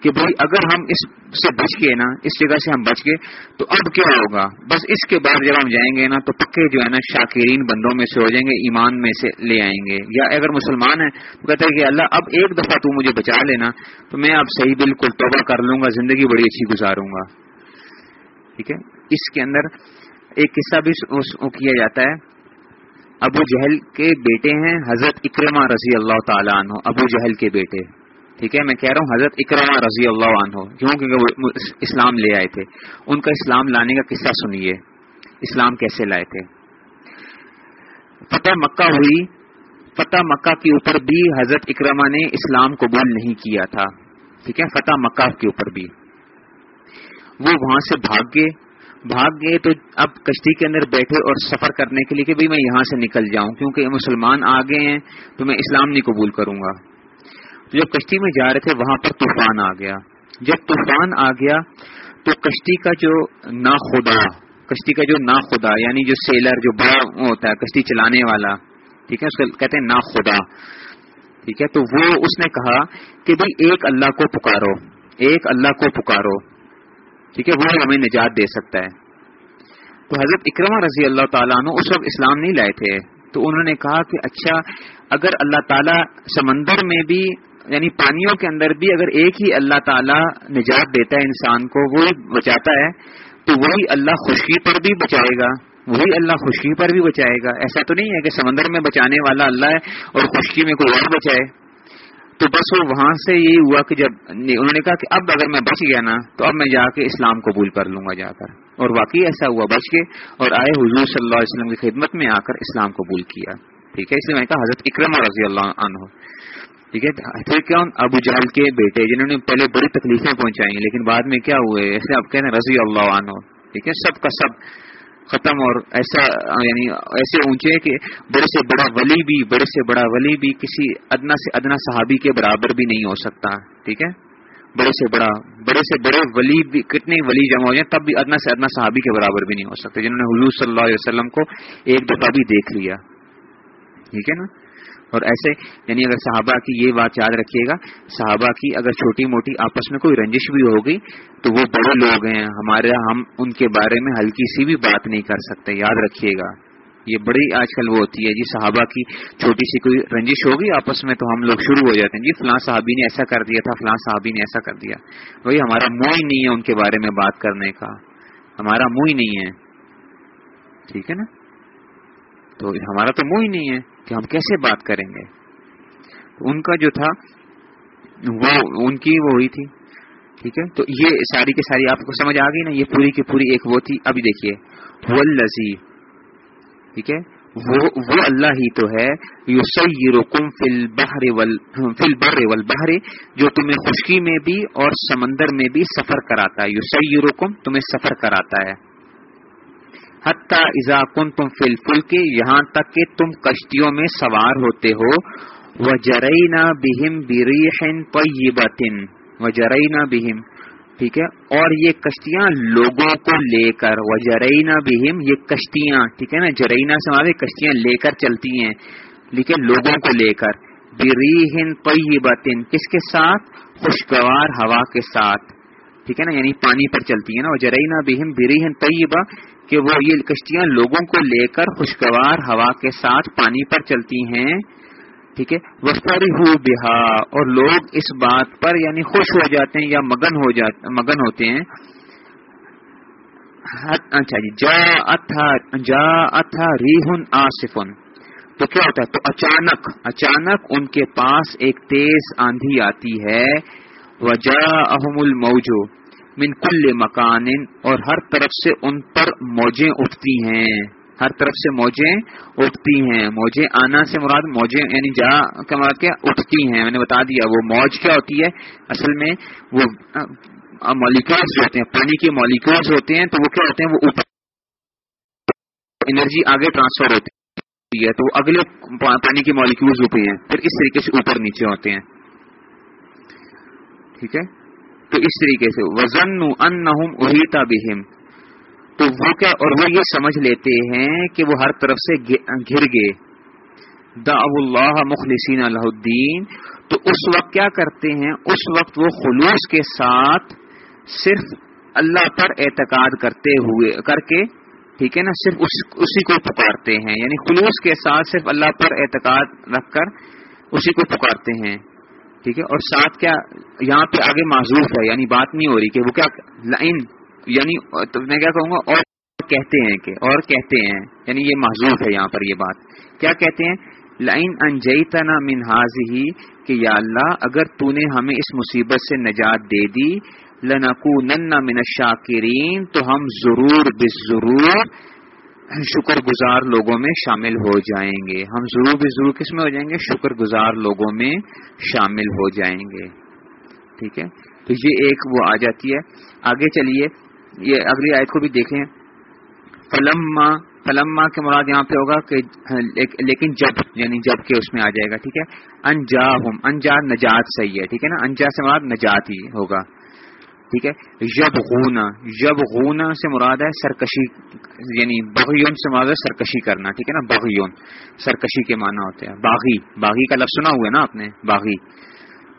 Speaker 1: کہ بھائی اگر ہم اس سے بچ گئے نا، اس جگہ سے ہم بچ گئے، تو اب کیا ہوگا؟ بس اس کے بعد جب ہم جائیں گے نا، تو پکے جو ہے نا شاکرین بندوں میں سے ہو جائیں گے، ایمان میں سے لے آئیں گے۔ یا اگر مسلمان ہیں تو کہتے ہیں کہ اللہ، اب ایک دفعہ تو مجھے بچا لینا، تو میں اب صحیح بالکل توبہ کر لوں گا، زندگی بڑی اچھی گزاروں گا۔ ٹھیک ہے؟ اس کے اندر ایک قصہ بھی کیا جاتا ہے۔ ابو جہل کے بیٹے ہیں، حضرت اکرما رضی اللہ تعالیٰ عنہ، ابو جہل کے بیٹے۔ ٹھیک ہے؟ میں کہہ رہا ہوں حضرت اکرما رضی اللہ عنہ، کیوں؟ کیونکہ وہ اسلام لے آئے تھے۔ ان کا اسلام لانے کا قصہ سنیے۔ اسلام کیسے لائے تھے؟ فتح مکہ ہوئی۔ فتح مکہ کے اوپر بھی حضرت اکرما نے اسلام قبول نہیں کیا تھا۔ ٹھیک ہے؟ فتح مکہ کے اوپر بھی۔ وہ وہاں سے بھاگ گئے۔ بھاگ گئے تو اب کشتی کے اندر بیٹھے اور سفر کرنے کے لیے کہ بھائی میں یہاں سے نکل جاؤں، کیونکہ مسلمان آ گئے ہیں تو میں اسلام نہیں قبول کروں گا۔ جو کشتی میں جا رہے تھے، وہاں پر طوفان آ گیا۔ جب طوفان آ گیا تو کشتی کا جو نا خدا کشتی کا جو نا خدا یعنی جو سیلر، جو بڑا ہوتا ہے، کشتی چلانے والا، ٹھیک ہے، اس کو کہتے ہیں نا خدا ٹھیک ہے، تو وہ اس نے کہا کہ بھائی ایک اللہ کو پکارو، ایک اللہ کو پکارو، ٹھیک ہے، وہ ہمیں نجات دے سکتا ہے۔ تو حضرت اکرما رضی اللہ تعالیٰ نے اس وقت اسلام نہیں لائے تھے، تو انہوں نے کہا کہ اچھا اگر اللہ تعالیٰ سمندر میں بھی یعنی پانیوں کے اندر بھی اگر ایک ہی اللہ تعالیٰ نجات دیتا ہے انسان کو وہ بچاتا ہے، تو وہی اللہ خشکی پر بھی بچائے گا، وہی اللہ خشکی پر بھی بچائے گا۔ ایسا تو نہیں ہے کہ سمندر میں بچانے والا اللہ ہے اور خشکی میں کوئی اور بچائے۔ تو بس وہ وہاں سے یہی ہوا کہ جب انہوں نے کہا کہ اب اگر میں بچ گیا نا، تو اب میں جا کے اسلام قبول کر لوں گا جا کر۔ اور واقعی ایسا ہوا، بچ کے اور آئے حضور صلی اللہ علیہ وسلم کی خدمت میں آ کر اسلام قبول کیا۔ ٹھیک ہے اس لیے میں نے کہا حضرت اکرم رضی اللہ عنہ۔ ٹھیک ہے؟ پھر کیا ابو جہل کے بیٹے جنہوں نے پہلے بڑی تکلیفیں پہنچائی لیکن بعد میں کیا ہوئے؟ ایسے اب کہتے ہیں رضی اللہ عنہ، ٹھیک ہے؟ سب کا سب ختم اور ایسا یعنی ایسے اونچے کہ بڑے سے بڑا ولی بھی، بڑے سے بڑا ولی بھی کسی ادنا سے ادنا صحابی کے برابر بھی نہیں ہو سکتا، ٹھیک ہے؟ بڑے سے بڑا، بڑے سے بڑے ولی بھی، کتنے ولی جمع ہو جائیں تب بھی ادنا سے ادنا صحابی کے برابر بھی نہیں ہو سکتے، جنہوں نے حضور صلی اللہ علیہ وسلم کو ایک دفعہ بھی دیکھ لیا، ٹھیک ہے نا؟ اور ایسے یعنی اگر صحابہ کی یہ بات یاد رکھیے گا، صحابہ کی اگر چھوٹی موٹی آپس میں کوئی رنجش بھی ہوگی تو وہ بڑے لوگ ہیں، ہمارے ہم ان کے بارے میں ہلکی سی بھی بات نہیں کر سکتے، یاد رکھیے گا۔ یہ بڑی آج کل وہ ہوتی ہے جی صحابہ کی چھوٹی سی کوئی رنجش ہوگی آپس میں تو ہم لوگ شروع ہو جاتے ہیں جی فلاں صحابی نے ایسا کر دیا تھا، فلاں صحابی نے ایسا کر دیا۔ وہی ہمارا منہ ہی نہیں ہے ان کے بارے میں بات کرنے کا، ہمارا منہ ہی نہیں ہے۔ ٹھیک ہے نا؟ تو ہمارا تو منہ ہی نہیں ہے کہ ہم کیسے بات کریں گے؟ ان کا جو تھا، وہ ان کی وہ ہوئی تھی، ٹھیک ہے؟ تو یہ ساری کی ساری آپ کو سمجھ آ گئی نا؟ یہ پوری کی پوری ایک وہ تھی، ابھی دیکھیے۔ وہ ٹھیک ہے؟ وہ وہ اللہ ہی تو ہے یو سیرکم فل بہر فل بر ول بہر جو تمہیں خشکی میں بھی اور سمندر میں بھی سفر کراتا ہے۔ یو سیرکم تمہیں سفر کراتا ہے۔ حتیٰ ازا کن تم فل کے یہاں تک کہ تم کشتیوں میں سوار ہوتے ہو وہ جرئینا بہم بریحن پیبتن و جرئینا بہم، ٹھیک ہے؟ اور یہ کشتیاں لوگوں کو لے کر وہ جرئینا بہم، یہ کشتیاں، ٹھیک ہے نا؟ جرئینا سے ہمارے کشتیاں لے کر چلتی ہیں، لیکن لوگوں کو لے کر۔ بریحن پیبتن کس کے ساتھ؟ خوشگوار ہوا کے ساتھ۔ ٹھیک ہے نا؟ یعنی پانی پر چلتی ہے نا۔ وہ جرئینا بہم بریحن طیبہ، کہ وہ یہ کشتیاں لوگوں کو لے کر خوشگوار ہوا کے ساتھ پانی پر چلتی ہیں۔ ٹھیک ہے؟ ہو بہا اور لوگ اس بات پر یعنی خوش ہو جاتے ہیں یا مگن ہو جاتے مگن ہوتے ہیں۔ اچھا جی جا اتھا جا اتھا ریحن آصفن۔ تو کیا ہوتا ہے؟ تو اچانک اچانک ان کے پاس ایک تیز آندھی آتی ہے۔ وجا احم الموجو من کل مکان اور ہر طرف سے ان پر موجیں اٹھتی ہیں۔ ہر طرف سے موجیں اٹھتی ہیں۔ موجیں آنا سے مراد موجیں یعنی جا کا مراد کیا اٹھتی ہیں۔ میں نے بتا دیا، وہ موج کیا ہوتی ہے؟ اصل میں وہ مالیکولس جو ہوتے ہیں، پانی کے مالیکولس ہوتے ہیں، تو وہ کیا ہوتے ہیں؟ وہ اوپر انرجی آگے ٹرانسفر ہوتی ہے، تو وہ اگلے پانی کے مالیکولس ہوتے ہیں۔ پھر اس طریقے سے اوپر نیچے ہوتے ہیں۔ ٹھیک ہے؟ تو اس طریقے سے وزن اہیتا بہم تو وہ کیا، اور وہ یہ سمجھ لیتے ہیں کہ وہ ہر طرف سے گر گئے۔ دا اللہ مخلصین اللہ الدین تو اس وقت کیا کرتے ہیں؟ اس وقت وہ خلوص کے ساتھ صرف اللہ پر اعتقاد کرتے ہوئے کر کے، ٹھیک ہے نا، صرف اس، اسی کو پکارتے ہیں۔ یعنی خلوص کے ساتھ صرف اللہ پر اعتقاد رکھ کر اسی کو پکارتے ہیں۔ ٹھیک ہے؟ اور ساتھ کیا یہاں پہ آگے معذوف ہے یعنی بات نہیں ہو رہی کہ وہ کیا لائن یعنی تو میں کیا کہوں گا؟ اور کہتے ہیں کہ، اور کہتے ہیں یعنی یہ معذوف ہے یہاں پر یہ بات۔ کیا کہتے ہیں؟ لائن انجیتنا من ہی کہ یا اللہ، اگر تو نے ہمیں اس مصیبت سے نجات دے دی لنکو نن من الشاکرین، تو ہم ضرور بس ضرور شکر گزار لوگوں میں شامل ہو جائیں گے۔ ہم ضرور بھی ضرور کس میں ہو جائیں گے شکر گزار لوگوں میں شامل ہو جائیں گے۔ ٹھیک ہے؟ تو یہ ایک وہ آ جاتی ہے۔ آگے چلیے۔ یہ اگلی آیت کو بھی دیکھیں۔ فلما فلما کے مراد یہاں پہ ہوگا کہ لیکن جب یعنی جب کے اس میں آ جائے گا۔ ٹھیک ہے؟ انجا ہم انجا نجات صحیح ہے۔ ٹھیک ہے نا؟ انجا سے مراد نجات ہی ہوگا۔ ٹھیک ہے؟ یب غونا یب غونا سے مراد ہے سرکشی یعنی بغیون سے مراد ہے سرکشی کرنا، ٹھیک ہے نا؟ بغیون، سرکشی کے معنی ہوتے ہیں۔ باغی باغی کا لفظ سنا ہوا ہے نا آپ نے؟ باغی،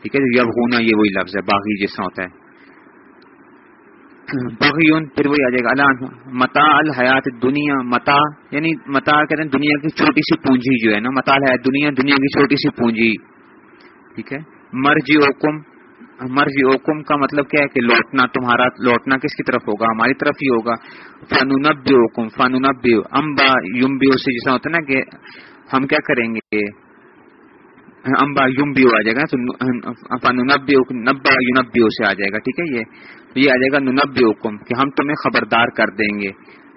Speaker 1: ٹھیک ہے؟ یب غونا یہ وہی لفظ ہے، باغی جیسا ہوتا ہے۔ بغیون، پھر وہی آ جائے گا۔ اللہ متا الحیات دنیا، متا یعنی متا کہتے ہیں دنیا کی چھوٹی سی پونجی جو ہے نا، متا الحیات دنیا دنیا کی چھوٹی سی پونجی۔ ٹھیک ہے؟ مرجی اوکم مرضی اوکم کا مطلب کیا ہے کہ لوٹنا تمہارا، لوٹنا کس کی طرف ہوگا؟ ہماری طرف ہی ہوگا۔ فنونب اوکم فنونب امبا یومبیو سے جیسا ہوتا ہے نا کہ ہم کیا کریں گے؟ امبا یومبیو آ جائے گا تو فنونب نبا یونبیو سے آ جائے گا، ٹھیک ہے یہ؟ یہ آ جائے گا ننب اوکم کہ ہم تمہیں خبردار کر دیں گے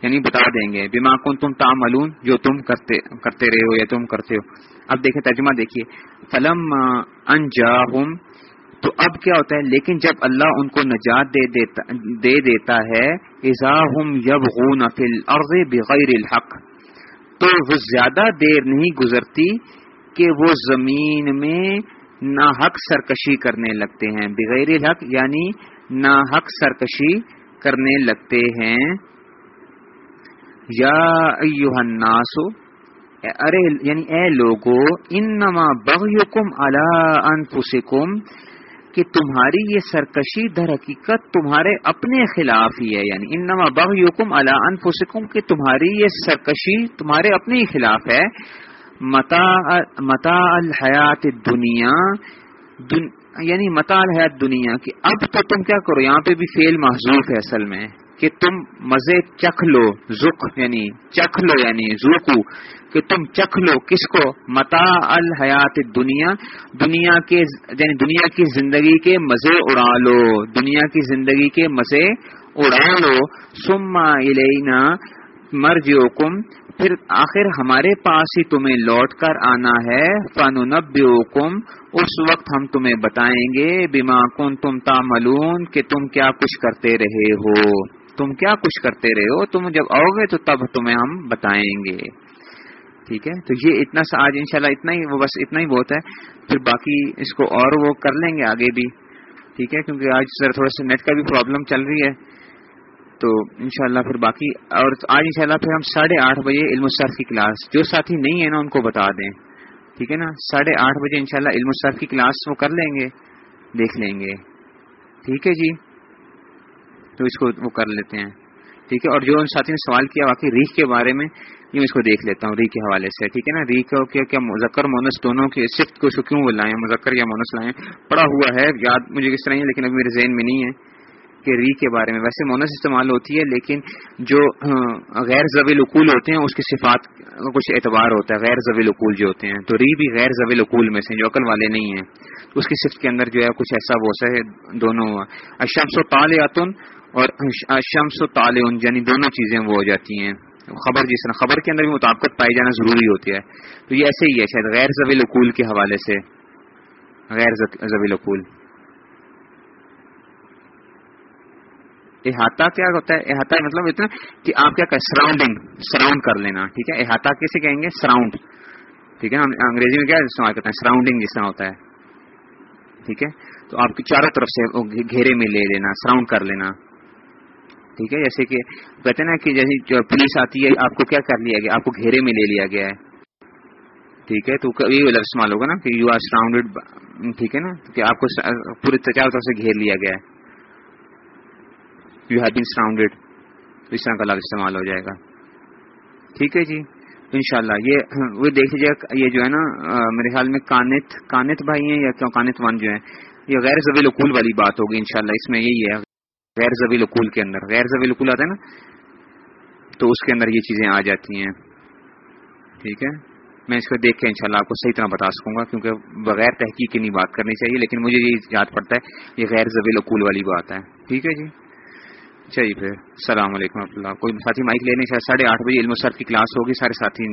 Speaker 1: یعنی بتا دیں گے۔ بیما کن تم تام جو تم کرتے کرتے رہے ہو یا تم کرتے ہو۔ اب دیکھیں ترجمہ دیکھیے۔ فلم انجا تو اب کیا ہوتا ہے؟ لیکن جب اللہ ان کو نجات دے دیتا دے دیتا ہے یب غون بغیر الحق، تو وہ زیادہ دیر نہیں گزرتی کہ وہ زمین میں نا حق سرکشی کرنے لگتے ہیں۔ بغیر الحق یعنی نا حق سرکشی کرنے لگتے ہیں۔ یا ایوہ الناس ارے یعنی اے لوگو، انما بغیکم علی انفسکم کہ تمہاری یہ سرکشی در حقیقت تمہارے اپنے خلاف ہی ہے یعنی انما بغیکم علی انفسکم کہ تمہاری یہ سرکشی تمہارے اپنے ہی خلاف ہے۔ متا الحیات دنیا دن یعنی متا الحیات دنیا کہ اب تو تم کیا کرو، یہاں پہ بھی فیل محضوف ہے اصل میں کہ تم مزے چکھ لو زخ یعنی چکھ لو یعنی زوکو۔ کہ تم چکھ لو کس کو؟ متا الحیات دنیا دنیا کے یعنی دنیا کی زندگی کے مزے اڑا لو، دنیا کی زندگی کے مزے اڑا لو۔ سما الینا مرجوکم پھر آخر ہمارے پاس ہی تمہیں لوٹ کر آنا ہے۔ فن نب اس وقت ہم تمہیں بتائیں گے بیما کن تم تاملون کہ تم کیا کچھ کرتے رہے ہو۔ تم کیا کچھ کرتے رہے ہو؟ تم جب آؤ گے تو تب تمہیں ہم بتائیں گے۔ ٹھیک ہے؟ تو یہ اتنا سا آج انشاءاللہ اتنا ہی وہ بس اتنا ہی بہت ہے۔ پھر باقی اس کو اور وہ کر لیں گے آگے بھی۔ ٹھیک ہے؟ کیونکہ آج ذرا تھوڑا سا نیٹ کا بھی پرابلم چل رہی ہے۔ تو انشاءاللہ پھر باقی اور آج انشاءاللہ پھر ہم ساڑھے آٹھ بجے علم الصرف کی کلاس جو ساتھی نہیں ہے نا، ان کو بتا دیں۔ ٹھیک ہے نا؟ ساڑھے آٹھ بجے انشاءاللہ علم الصرف کی کلاس وہ کر لیں گے۔ دیکھ لیں گے۔ ٹھیک ہے جی؟ تو اس کو وہ کر لیتے ہیں۔ ٹھیک ہے؟ اور جو ان ساتھی نے سوال کیا واقعی ریخ کے بارے میں یہ اس کو دیکھ لیتا ہوں، ری کے حوالے سے، ٹھیک ہے نا؟ ری کیا کیا مذکر، مونس دونوں کے صفت کو کیوں لائیں، مذکر یا مونس لائیں۔ پڑا ہوا ہے، یاد مجھے کس طرح ہے، لیکن ابھی میرے ذہن میں نہیں ہے کہ ری کے بارے میں۔ ویسے مونس استعمال ہوتی ہے، لیکن جو ہاں، غیر ضویل اقول ہوتے ہیں، اس کی صفات کا کچھ اعتبار ہوتا ہے۔ غیر ضویل اقول جو ہوتے ہیں، تو ری بھی غیر ضویل اقول میں سے جو عقل والے نہیں ہیں۔ اس کی صفت کے اندر جو ہے، کچھ ایسا بوسا ہے، دونوں اشمس و تال اور اشمس و تال یعنی دونوں چیزیں وہ ہو جاتی ہیں۔ خبر جس طرح خبر کے اندر بھی مطابقت پائی جانا ضروری ہوتی ہے۔ تو یہ ایسے ہی ہے، شاید غیر ضویل اقول کے حوالے سے۔ غیر ضویل اقول احاطہ کیا ہوتا ہے؟ احاطہ مطلب اتنا کہ آپ کیا کہ سراؤنڈنگ سراؤنڈ کر لینا، ٹھیک ہے؟ احاطہ کیسے کہیں گے؟ سراؤنڈ ٹھیک ہے؟ نا انگریزی میں کیا استعمال کرتے ہیں؟ سراؤنڈنگ جس طرح ہوتا ہے۔ ٹھیک ہے؟ تو آپ کی چاروں طرف سے گھیرے میں لے لینا سراؤنڈ کر لینا۔ ٹھیک ہے؟ جیسے کہ کہتے ہیں نا کہ جیسے پولیس آتی ہے، آپ کو کیا کر لیا گیا؟ آپ کو گھیرے میں لے لیا گیا ہے۔ ٹھیک ہے؟ تو یہ لفظ استعمال ہوگا نا کہ یو آر سراؤنڈیڈ ٹھیک ہے نا؟ کہ آپ کو پورے چاروں طرف سے گھیر لیا گیا ہے۔ یو ہیو بین سراؤنڈیڈ اس طرح کا لفظ استعمال ہو جائے گا۔ ٹھیک ہے جی؟ انشاءاللہ، یہ وہ دیکھ لیجیے، یہ جو ہے نا میرے خیال میں کانت کانت بھائی ہیں یا کانت ون جو ہے یہ غیر زبیل اقول والی بات ہوگی انشاءاللہ، اس میں یہی ہے۔ غیر زبیل اقول کے اندر۔ غیر زبیل اقول آتا ہے نا، تو اس کے اندر یہ چیزیں آ جاتی ہیں۔ ٹھیک ہے؟ میں اس کو دیکھ کے انشاءاللہ آپ کو صحیح طرح بتا سکوں گا، کیونکہ بغیر تحقیق کی نہیں بات کرنی چاہیے، لیکن مجھے یہ یاد پڑتا ہے، یہ غیر زبیل اقول والی بات ہے۔ ٹھیک ہے جی؟ چلیے پھر، السلام علیکم و اللہ۔ کوئی ساتھی مائک لینے ساڑھے آٹھ بجے علم و سر کی کلاس ہوگی، سارے ساتھی